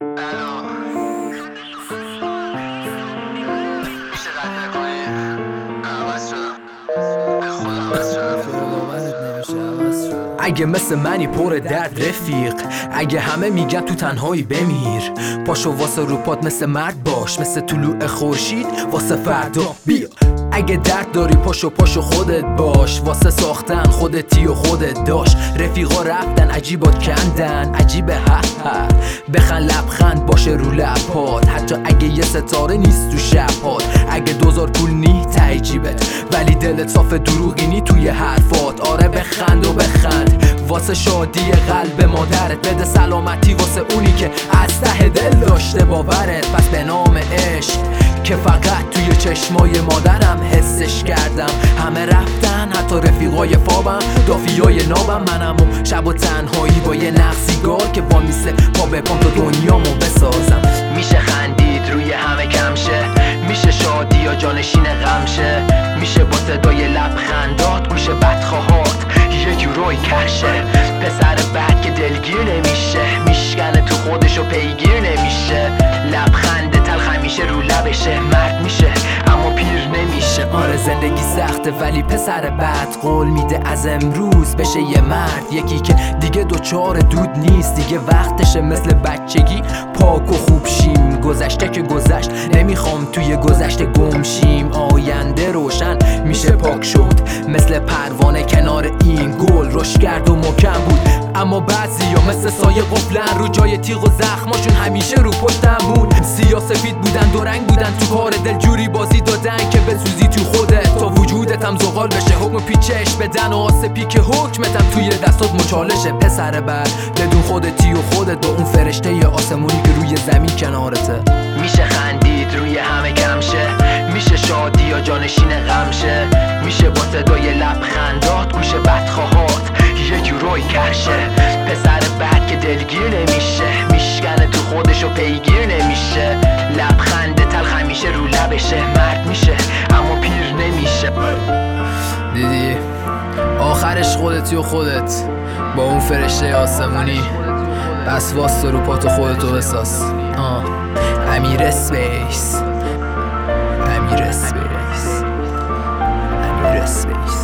Hello. اگه مثل منی پر درد رفیق اگه همه میگن تو تنهایی بمیر. پاشو واسه روپات مثل مرد باش مثل طلوع خورشید واسه فردا بیا. اگه درد داری پاشو پاشو خودت باش واسه ساختن خودتی و خودت داشت رفیقا رفتن عجیبات کندن عجیبه ها ها بخن لبخند باشه رو لپات. حتی اگه یه ستاره نیست تو شبات اگه دوزار پول نی تعجیبت ولی دلت صاف دروغینی توی حرفات. آره بخند و بخند. واسه شادی قلب مادرت. بده سلامتی واسه اونی که از ته دل داشته باورت. پس به نام عشق که فقط توی چشمای مادرم حسش کردم. همه رفتن حتی رفیقای فابم دافیای نابم. منم و شب و تنهایی با یه نقصیگار که با میسه پا به پام تا دنیامو بسازم. میشه خندید روی همه کمشه. میشه شادی یا جانشین غمشه. میشه با صدای لبخندات گوش بدخواهات. یه جورایی کشه دلگیر نمیشه. میشکنه تو خودشو پیگیر نمیشه. لبخند تلخ همیشه رو لبشه. مرد میشه اما پیر نمیشه. آره زندگی سخته ولی پسر بعد قول میده. از امروز بشه یه مرد. یکی که دیگه دوچار دود نیست. دیگه وقتشه مثل بچگی. پاک و خوب شیم. گذشته که گذشت. نمی‌خوام توی گذشته گمشیم آینده روشن. میشه پاک شد. مثل پروانه کنار این گل روش کرد و مکم بود. اما بعضی یا مثل سایه قفلن رو جای تیغ و زخماشون همیشه رو پشتمون سیاه سفید بودن دو رنگ بودن تو کار دل جوری بازی دادن که بسوزی تو خودت. تا وجودت هم زغال بشه حکم پیچش بدن و آسپی که حکمتم توی دستات مچالشه. پسر بر بدون خودتی و خودت با اون فرشته آسمونی که روی زمین کنارته. میشه خندید روی همه کمشه میشه شادی یا جانشین پیگیر نمیشه. لبخند تلخ همیشه رو لبشه. مرد میشه اما پیر نمیشه. دیدی؟ آخرش خودتی و خودت. با اون فرشته آسمونی. پس واسه رو پاتو خودتو بساز. آه. امیر اسپیس. امیر اسپیس. امیر اسپیس.